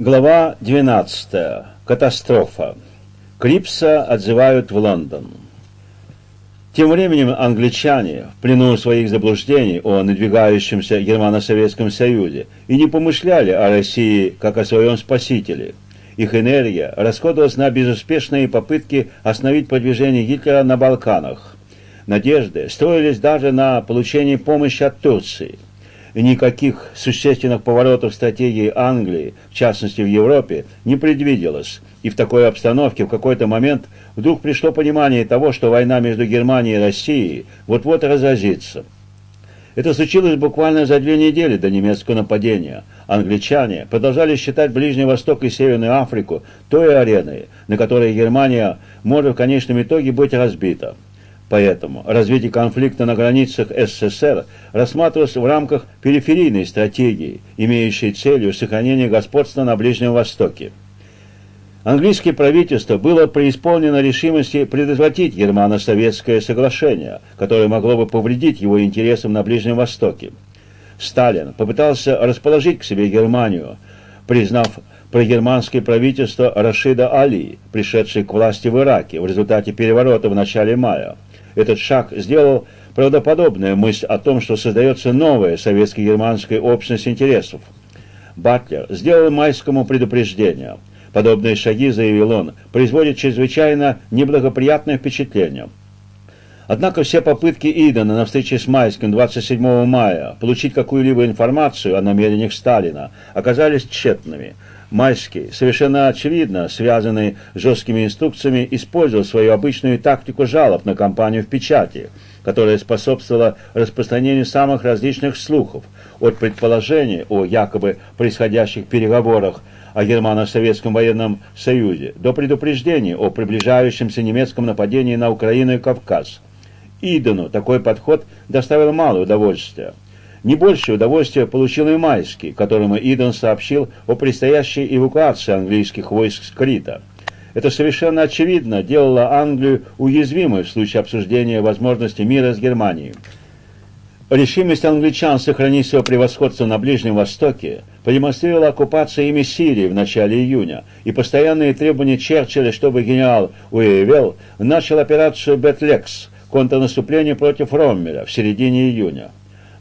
Глава 12. Катастрофа. Крипса отзывают в Лондон. Тем временем англичане, в плену своих заблуждений о надвигающемся Германо-Советском Союзе, и не помышляли о России как о своем спасителе. Их энергия расходовалась на безуспешные попытки остановить продвижение Гитлера на Балканах. Надежды строились даже на получение помощи от Турции – никаких существенных поворотов стратегии Англии, в частности в Европе, не предвиделось. И в такой обстановке в какой-то момент вдруг пришло понимание того, что война между Германией и Россией вот-вот разразится. Это случилось буквально за две недели до немецкого нападения. Англичане продолжали считать Ближний Восток и Северную Африку той ареной, на которой Германия может в конечном итоге быть разбита. Поэтому развитие конфликта на границах СССР рассматривалось в рамках периферийной стратегии, имеющей целью сохранение господства на Ближнем Востоке. Английское правительство было преисполнено решимости предотвратить германо-советское соглашение, которое могло бы повредить его интересам на Ближнем Востоке. Сталин попытался расположить к себе Германию, признав прогерманское правительство Рашида Али, пришедшее к власти в Ираке в результате переворота в начале мая. Этот шаг сделал правдоподобная мысль о том, что создается новая советско-германская общность интересов. Батлер сделал майскому предупреждение. Подобные шаги, заявил он, производят чрезвычайно неблагоприятное впечатление. Однако все попытки Идена на встрече с Майским 27 мая получить какую-либо информацию о намерениях Сталина оказались тщетными – Майский, совершенно очевидно, связанный жесткими инструкциями, использовал свою обычную тактику жалоб на кампанию в печати, которая способствовала распространению самых различных слухов, от предположений о якобы происходящих переговорах о Германо-Советском военном союзе до предупреждений о приближающемся немецком нападении на Украину и Кавказ. Идену такой подход доставил мало удовольствия. Не больше удовольствия получил и Майский, которому Иден сообщил о предстоящей эвакуации английских войск с Крита. Это совершенно очевидно делало Англию уязвимой в случае обсуждения возможности мира с Германией. Решимость англичан сохранить свое превосходство на Ближнем Востоке продемонстрировала оккупация ими Сирии в начале июня и постоянные требования Черчилля, чтобы генерал Уэйвелл начал операцию «Бетлекс» контрнаступление против Роммеля в середине июня.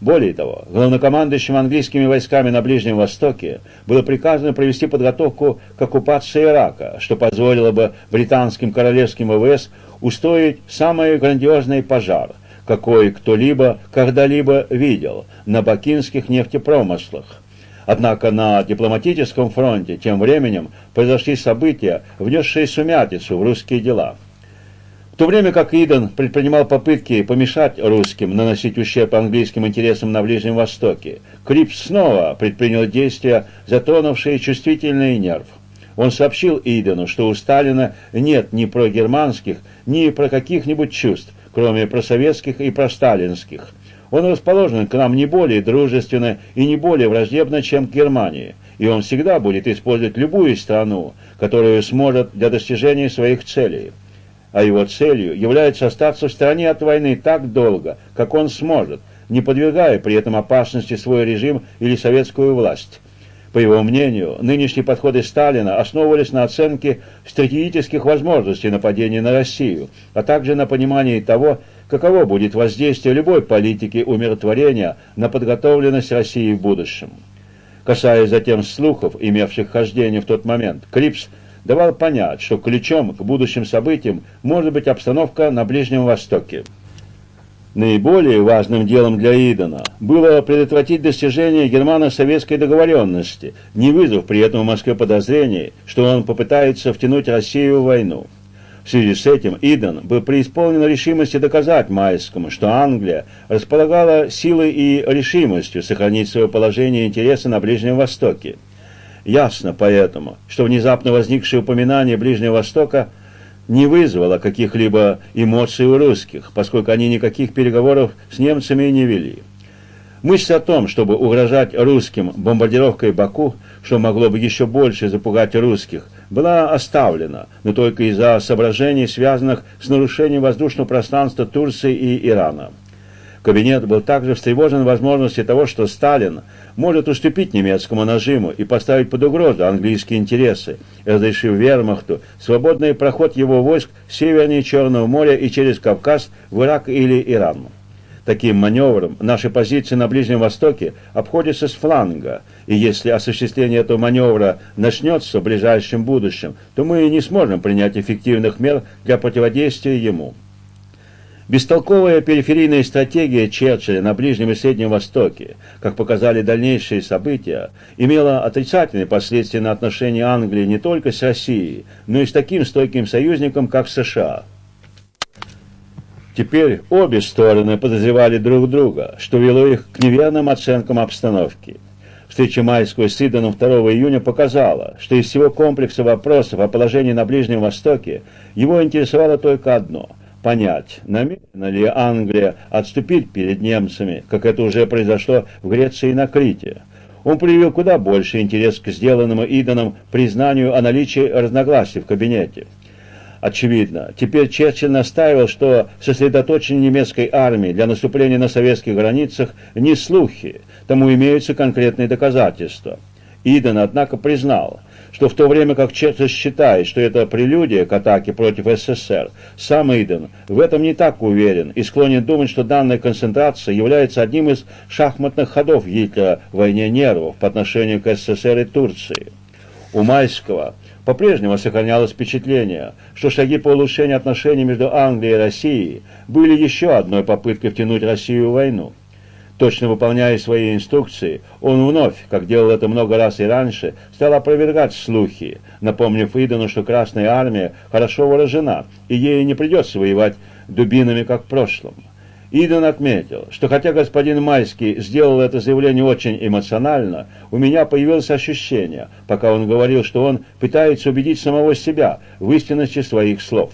Более того, главнокомандующим английскими войсками на Ближнем Востоке было приказано провести подготовку к оккупации Ирака, что позволило бы британским королевским ВВС устроить самый грандиозный пожар, какой кто-либо когда-либо видел на бакинских нефтепромыслах. Однако на дипломатическом фронте тем временем произошли события, внесшие сумятицу в русские дела – в то время как Иден предпринимал попытки помешать русским наносить ущерб английским интересам на Ближнем Востоке, Крипс снова предпринял действия, затронувшие чувствительный нерв. Он сообщил Идену, что у Сталина нет ни про германских, ни про каких-нибудь чувств, кроме просоветских и просталинских. Он расположен к нам не более дружественно и не более враждебно, чем к Германии, и он всегда будет использовать любую страну, которую сможет для достижения своих целей а его целью является остаться в стороне от войны так долго, как он сможет, не подвергая при этом опасности свой режим или советскую власть. По его мнению, нынешние подходы Сталина основывались на оценке стратегических возможностей нападения на Россию, а также на понимании того, каково будет воздействие любой политики умиротворения на подготовленность России в будущем. Касаясь затем слухов, имевших хождение в тот момент, Крипс – давал понять, что ключом к будущим событиям может быть обстановка на Ближнем Востоке. Наиболее важным делом для Идена было предотвратить достижение германо-советской договоренности, не вызвав при этом в Москве подозрений, что он попытается втянуть Россию в войну. В связи с этим Иден был преисполнен решимости доказать Майскому, что Англия располагала силой и решимостью сохранить свое положение и интересы на Ближнем Востоке. Ясно поэтому, что внезапно возникшее упоминание Ближнего Востока не вызвало каких-либо эмоций у русских, поскольку они никаких переговоров с немцами не вели. Мысль о том, чтобы угрожать русским бомбардировкой Баку, что могло бы еще больше запугать русских, была оставлена, но только из-за соображений, связанных с нарушением воздушного пространства Турции и Ирана. Кабинет был также встревожен возможностью того, что Сталин может уступить немецкому нажиму и поставить под угрозу английские интересы, разрешив вермахту свободный проход его войск севернее Черного моря и через Кавказ в Ирак или Иран. Таким маневром наши позиции на Ближнем Востоке обходятся с фланга, и если осуществление этого маневра начнется в ближайшем будущем, то мы не сможем принять эффективных мер для противодействия ему. Бестолковая периферийная стратегия Черчилля на Ближнем и Среднем Востоке, как показали дальнейшие события, имела отрицательные последствия на отношения Англии не только с Россией, но и с таким стойким союзником, как США. Теперь обе стороны подозревали друг друга, что вело их к неверным оценкам обстановки. Встреча майского с Иденом 2 июня показала, что из всего комплекса вопросов о положении на Ближнем Востоке его интересовало только одно – понять, намерена ли Англия отступить перед немцами, как это уже произошло в Греции и на Крите. Он проявил куда больше интерес к сделанному Иденом признанию о наличии разногласий в кабинете. Очевидно, теперь Черчилль настаивал, что сосредоточение немецкой армии для наступления на советских границах не слухи, тому имеются конкретные доказательства. Иден, однако, признал, что в то время как Черчилль считает, что это прелюдия к атаке против СССР, сам Иден в этом не так уверен и склонен думать, что данная концентрация является одним из шахматных ходов Гитлера в войне нервов по отношению к СССР и Турции. У Майского по-прежнему сохранялось впечатление, что шаги по улучшению отношений между Англией и Россией были еще одной попыткой втянуть Россию в войну. Точно выполняя свои инструкции, он вновь, как делал это много раз и раньше, стал опровергать слухи, напомнив Идону, что Красная Армия хорошо вооружена, и ей не придется воевать дубинами, как в прошлом. Иден отметил, что хотя господин Майский сделал это заявление очень эмоционально, у меня появилось ощущение, пока он говорил, что он пытается убедить самого себя в истинности своих слов.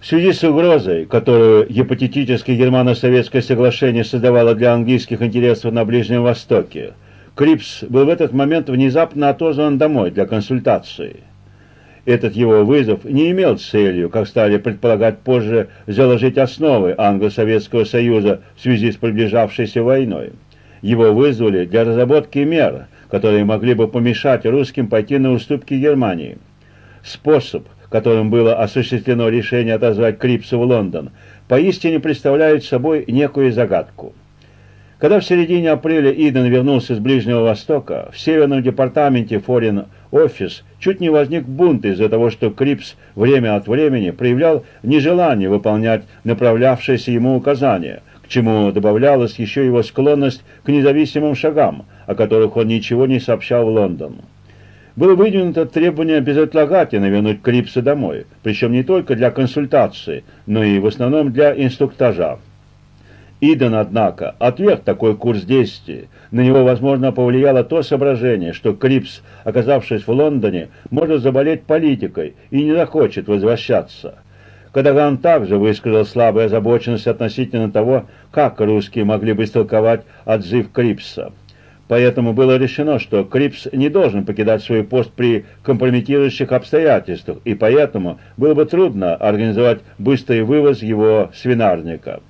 В связи с угрозой, которую гипотетическое германо-советское соглашение создавало для английских интересов на Ближнем Востоке, Крипс был в этот момент внезапно отозван домой для консультации. Этот его вызов не имел целью, как стали предполагать позже, заложить основы Англо-Советского Союза в связи с приближавшейся войной. Его вызвали для разработки мер, которые могли бы помешать русским пойти на уступки Германии. Способ, которым было осуществлено решение отозвать Крипса в Лондон, поистине представляет собой некую загадку. Когда в середине апреля Иден вернулся с Ближнего Востока, в Северном департаменте Foreign Office чуть не возник бунт из-за того, что Крипс время от времени проявлял нежелание выполнять направлявшиеся ему указания, к чему добавлялась еще его склонность к независимым шагам, о которых он ничего не сообщал в Лондон было выдвинуто требование безотлагательно вернуть Крипса домой, причем не только для консультации, но и в основном для инструктажа. Иден, однако, отверг такой курс действий. На него, возможно, повлияло то соображение, что Крипс, оказавшись в Лондоне, может заболеть политикой и не захочет возвращаться. Кадаган также высказал слабую озабоченность относительно того, как русские могли бы истолковать отзыв Крипса. Поэтому было решено, что Крипс не должен покидать свой пост при компрометирующих обстоятельствах, и поэтому было бы трудно организовать быстрый вывоз его свинарника.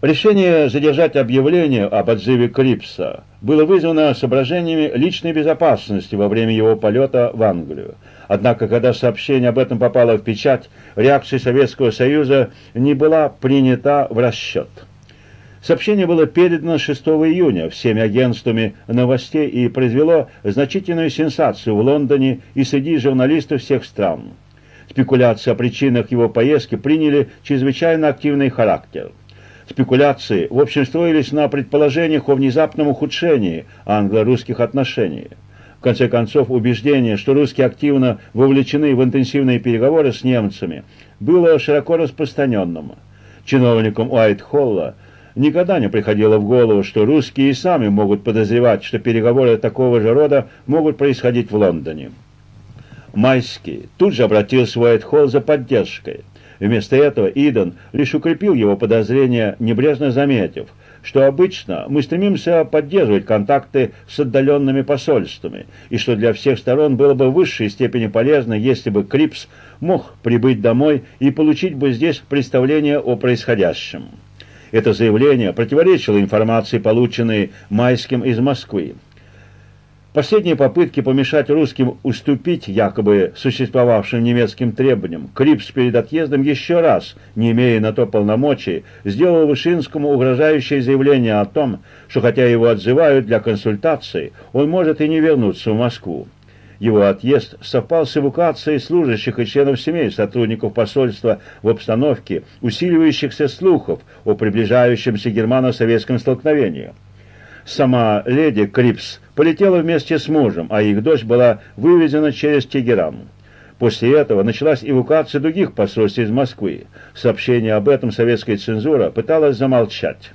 Решение задержать объявление об отзыве Крипса было вызвано соображениями личной безопасности во время его полета в Англию. Однако, когда сообщение об этом попало в печать, реакция Советского Союза не была принята в расчет. Сообщение было передано 6 июня всеми агентствами новостей и произвело значительную сенсацию в Лондоне и среди журналистов всех стран. Спекуляции о причинах его поездки приняли чрезвычайно активный характер. Спекуляции, в общем, строились на предположениях о внезапном ухудшении англо-русских отношений. В конце концов, убеждение, что русские активно вовлечены в интенсивные переговоры с немцами, было широко распространенным. Чиновникам Уайт-Холла Никогда не приходило в голову, что русские и сами могут подозревать, что переговоры такого же рода могут происходить в Лондоне. Майский тут же обратился в Уайтхолл за поддержкой. Вместо этого Иден лишь укрепил его подозрения, небрежно заметив, что обычно мы стремимся поддерживать контакты с отдаленными посольствами, и что для всех сторон было бы в высшей степени полезно, если бы Крипс мог прибыть домой и получить бы здесь представление о происходящем. Это заявление противоречило информации, полученной Майским из Москвы. Последние попытки помешать русским уступить якобы существовавшим немецким требованиям, Крипс перед отъездом еще раз, не имея на то полномочий, сделал Вышинскому угрожающее заявление о том, что хотя его отзывают для консультации, он может и не вернуться в Москву. Его отъезд совпал с эвакуацией служащих и членов семей сотрудников посольства в обстановке усиливающихся слухов о приближающемся германо-советском столкновении. Сама леди Крипс полетела вместе с мужем, а их дочь была вывезена через Тегеран. После этого началась эвакуация других посольств из Москвы. Сообщение об этом советская цензура пыталась замолчать.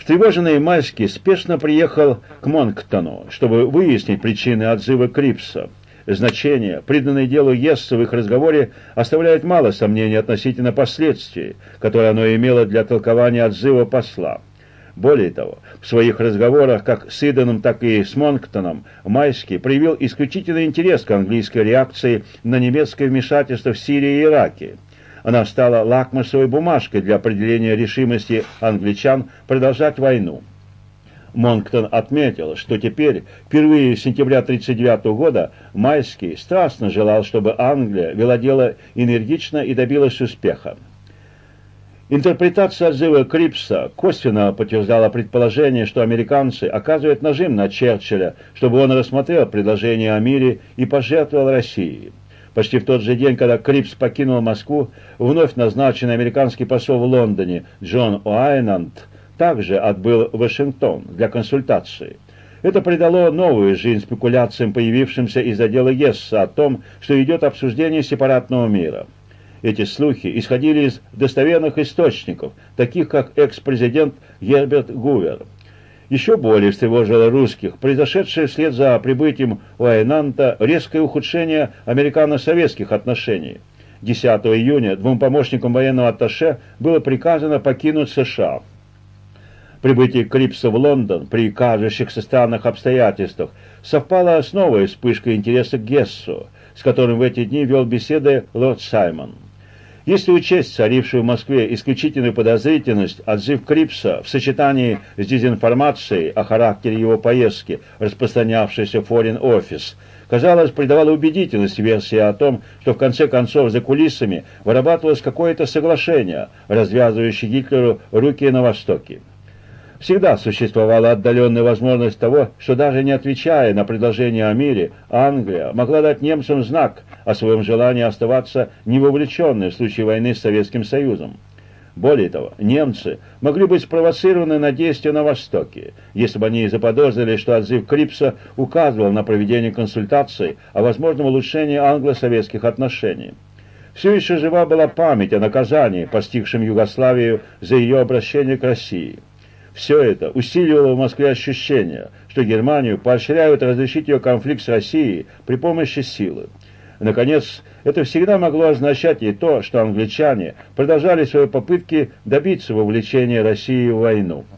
Встревоженный Майский спешно приехал к Монктону, чтобы выяснить причины отзыва Крипса. Значение, приданное делу Есса в их разговоре, оставляет мало сомнений относительно последствий, которые оно имело для толкования отзыва посла. Более того, в своих разговорах как с Иданом, так и с Монктоном Майский проявил исключительный интерес к английской реакции на немецкое вмешательство в Сирии и Ираке. Она стала лакмусовой бумажкой для определения решимости англичан продолжать войну. Монктон отметил, что теперь, впервые с сентября 1939 года, Майский страстно желал, чтобы Англия вела дело энергично и добилась успеха. Интерпретация отзыва Крипса косвенно подтверждала предположение, что американцы оказывают нажим на Черчилля, чтобы он рассмотрел предложение о мире и пожертвовал Россией. Почти в тот же день, когда Крипс покинул Москву, вновь назначенный американский посол в Лондоне Джон Уайнанд также отбыл в Вашингтон для консультации. Это придало новую жизнь спекуляциям, появившимся из отдела Гесса, о том, что идет обсуждение сепаратного мира. Эти слухи исходили из достоверных источников, таких как экс-президент Герберт Гувер. Еще более встревожило русских произошедшее вслед за прибытием Уайнанта резкое ухудшение американо-советских отношений. 10 июня двум помощникам военного атташе было приказано покинуть США. Прибытие Крипса в Лондон при кажущихся странных обстоятельствах совпало с новой вспышкой интереса к Гессу, с которым в эти дни вел беседы лорд Саймон. Если учесть царившую в Москве исключительную подозрительность, отзыв Крипса в сочетании с дезинформацией о характере его поездки, распространявшейся в Foreign Office, казалось, придавала убедительность версии о том, что в конце концов за кулисами вырабатывалось какое-то соглашение, развязывающее Гитлеру руки на Востоке. Всегда существовала отдаленная возможность того, что даже не отвечая на предложение о мире, Англия могла дать немцам знак о своем желании оставаться невовлеченной в случае войны с Советским Союзом. Более того, немцы могли быть спровоцированы на действия на Востоке, если бы они заподозрили, что отзыв Крипса указывал на проведение консультаций о возможном улучшении англо-советских отношений. Все еще жива была память о наказании, постигшем Югославию за ее обращение к России. Все это усиливало в Москве ощущение, что Германию поощряют разрешить ее конфликт с Россией при помощи силы. Наконец, это всегда могло означать и то, что англичане продолжали свои попытки добиться вовлечения России в войну.